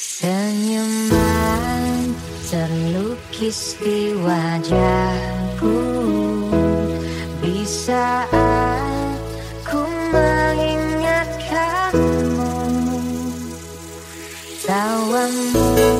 Senyuman terlukis di wajahku. Bisa aku mengingatkanmu. Tawamu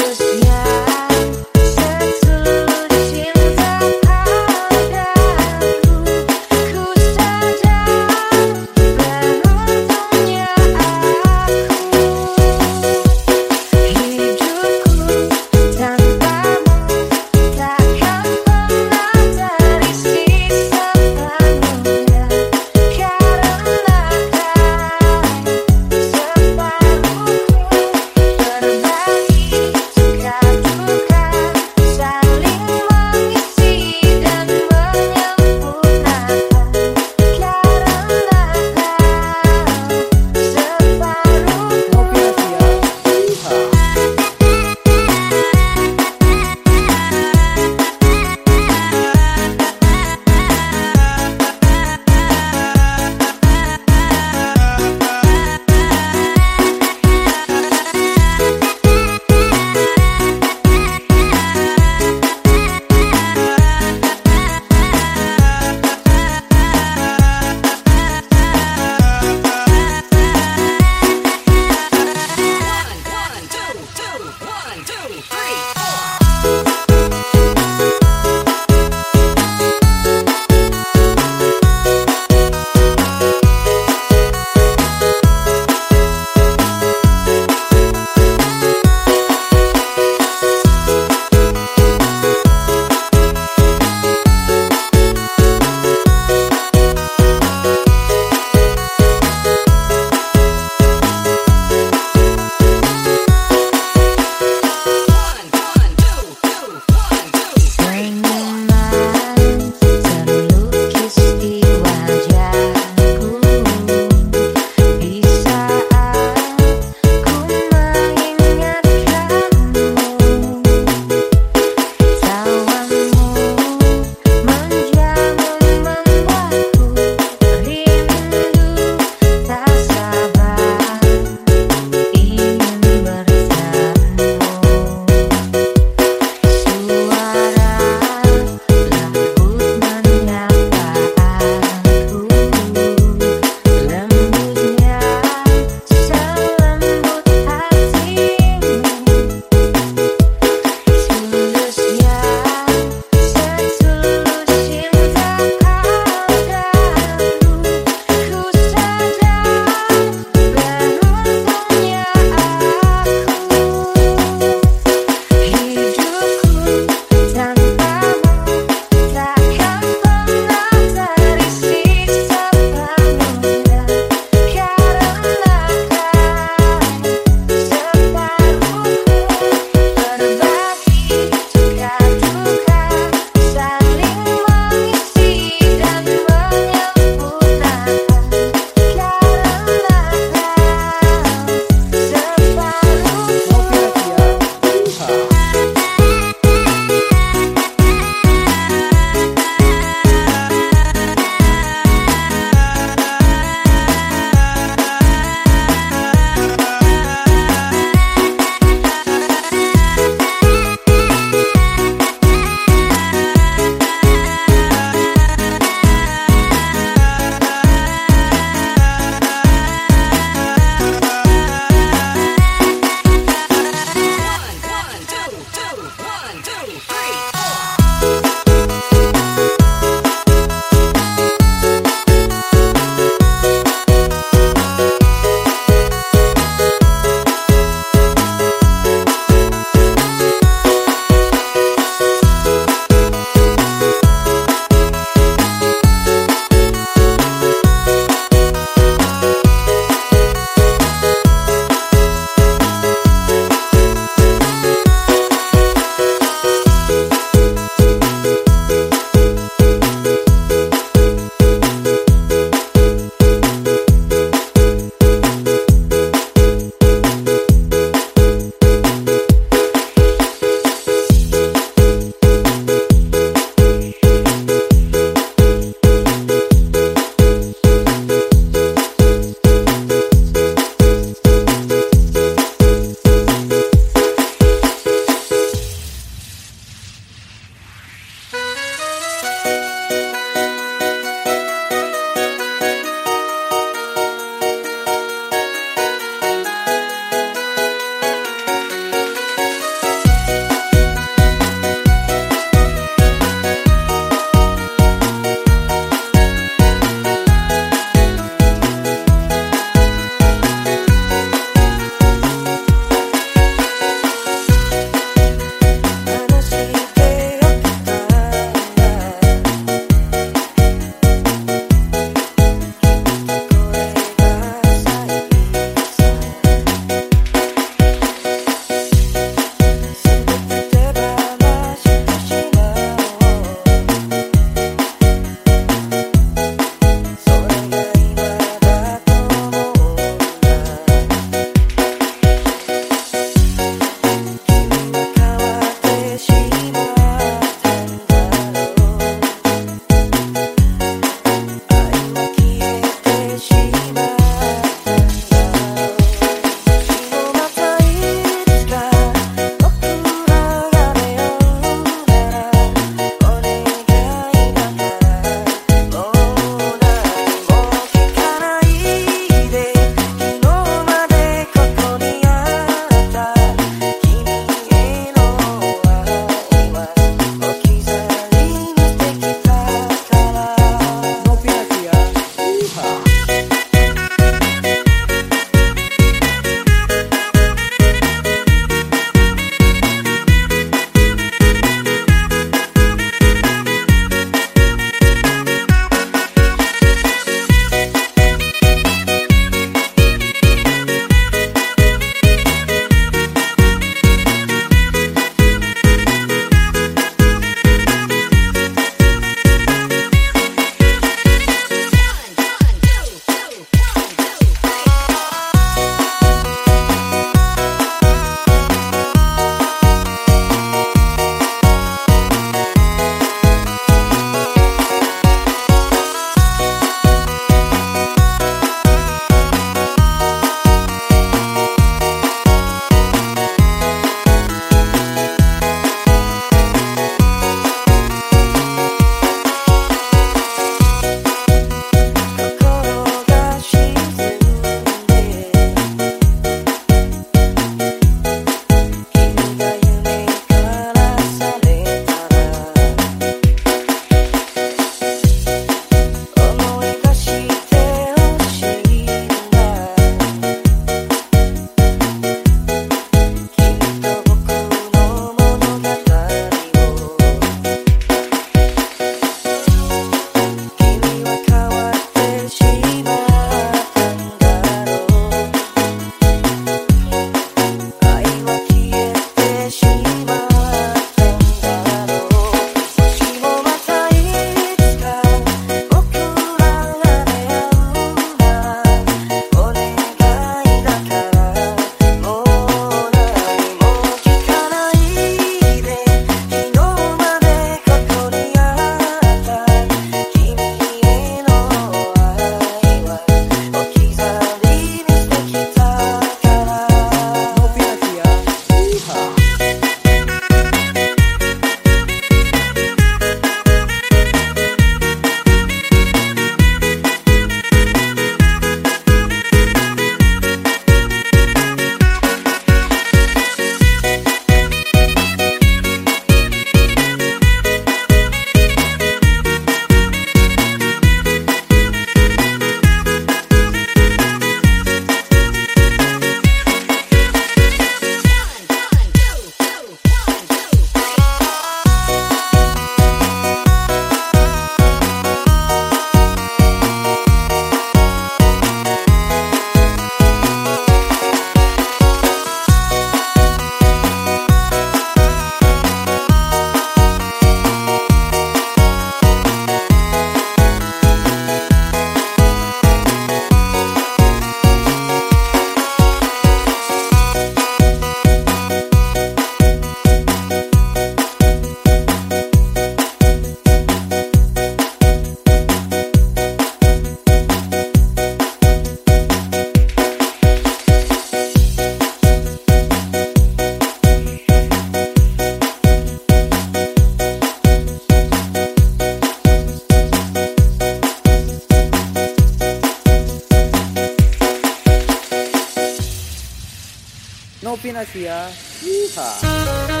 Nopi Nasia. Yeehaw.